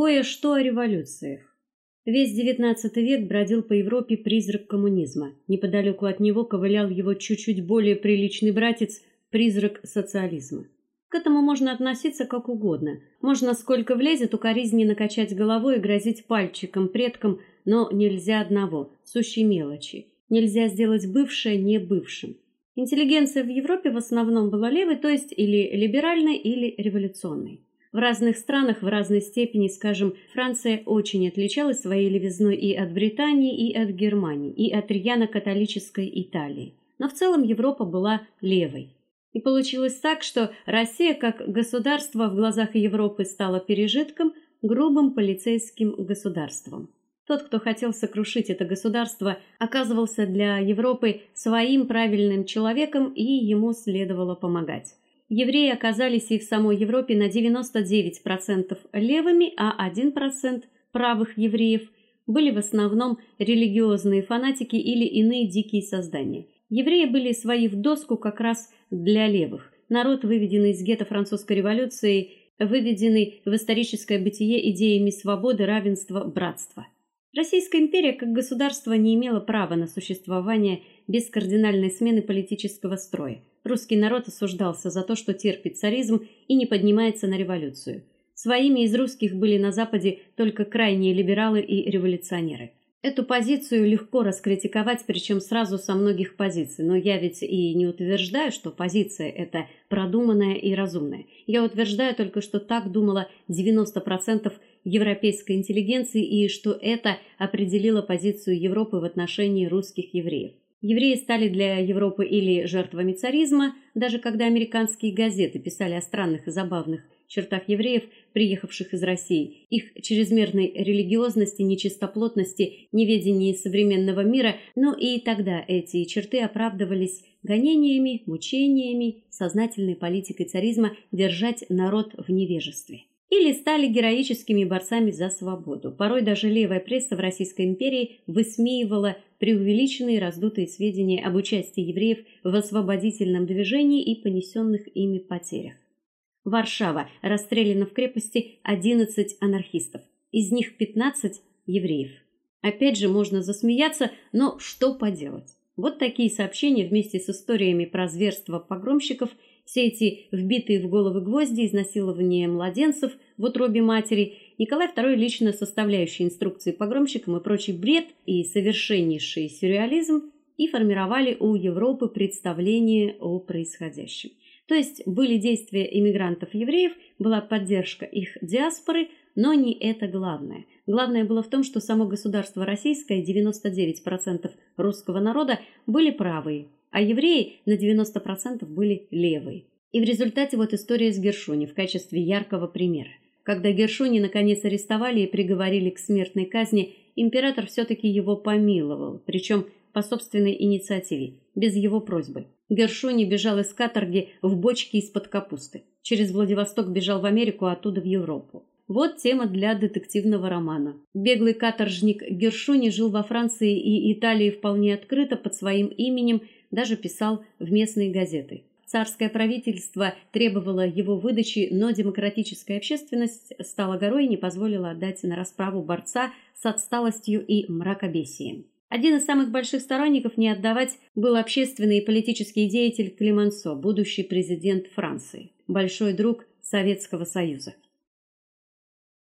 Кое-что о революциях. Весь XIX век бродил по Европе призрак коммунизма. Неподалеку от него ковылял его чуть-чуть более приличный братец, призрак социализма. К этому можно относиться как угодно. Можно сколько влезет укоризненно накачать головой и грозить пальчиком предкам, но нельзя одного сущей мелочи. Нельзя сделать бывшее не бывшим. Интеллигенция в Европе в основном была левой, то есть или либеральной, или революционной. В разных странах в разной степени, скажем, Франция очень отличалась своей левизной и от Британии, и от Германии, и от рьяно-католической Италии. Но в целом Европа была левой. И получилось так, что Россия как государство в глазах Европы стала пережитком, грубым полицейским государством. Тот, кто хотел сокрушить это государство, оказывался для Европы своим правильным человеком, и ему следовало помогать евреи оказались и в самой Европе на 99% левыми, а 1% правых евреев были в основном религиозные фанатики или иные дикие создания. Евреи были свои в доску как раз для левых. Народ, выведенный из гетто французской революции, выведенный в историческое бытие идеями свободы, равенства, братства. Российская империя как государство не имела права на существование без кардинальной смены политического строя. Русский народ осуждался за то, что терпит царизм и не поднимается на революцию. Своими из русских были на западе только крайние либералы и революционеры. Эту позицию легко раскритиковать, причем сразу со многих позиций, но я ведь и не утверждаю, что позиция эта продуманная и разумная. Я утверждаю только, что так думала 90% европейской интеллигенции и что это определило позицию Европы в отношении русских евреев. Евреи стали для Европы или жертвами царизма, даже когда американские газеты писали о странных и забавных чертах евреев, приехавших из России, их чрезмерной религиозности, нечистоплотности, неведении современного мира, но и тогда эти черты оправдывались гонениями, мучениями, сознательной политикой царизма держать народ в невежестве. Или стали героическими борцами за свободу. Порой даже левая пресса в Российской империи высмеивала преувеличенные раздутые сведения об участии евреев в освободительном движении и понесенных ими потерях. Варшава расстреляно в крепости 11 анархистов, из них 15 евреев. Опять же можно засмеяться, но что поделать? Вот такие сообщения вместе с историями про зверства погромщиков все эти вбитые в головы гвозди, изнасилования младенцев в утробе матери, Николай II лично составляющий инструкции погромщикам и прочий бред и совершеннейший сюрреализм и формировали у Европы представление о происходящем. То есть были действия иммигрантов-евреев, была поддержка их диаспоры, но не это главное. Главное было в том, что само государство российское, 99% русского народа были правые, а евреи на 90% были левые. И в результате вот история с Гершуни в качестве яркого примера. Когда Гершуни наконец арестовали и приговорили к смертной казни, император все таки его помиловал, причем по собственной инициативе, без его просьбы. Гершуни бежал из каторги в бочке из-под капусты. Через Владивосток бежал в Америку, а оттуда в Европу. Вот тема для детективного романа. Беглый каторжник Гершуни жил во Франции и Италии вполне открыто под своим именем даже писал в местные газеты. Царское правительство требовало его выдачи, но демократическая общественность стала горой и не позволила отдать на расправу борца с отсталостью и мракобесием. Один из самых больших сторонников не отдавать был общественный и политический деятель Климансо, будущий президент Франции, большой друг Советского Союза.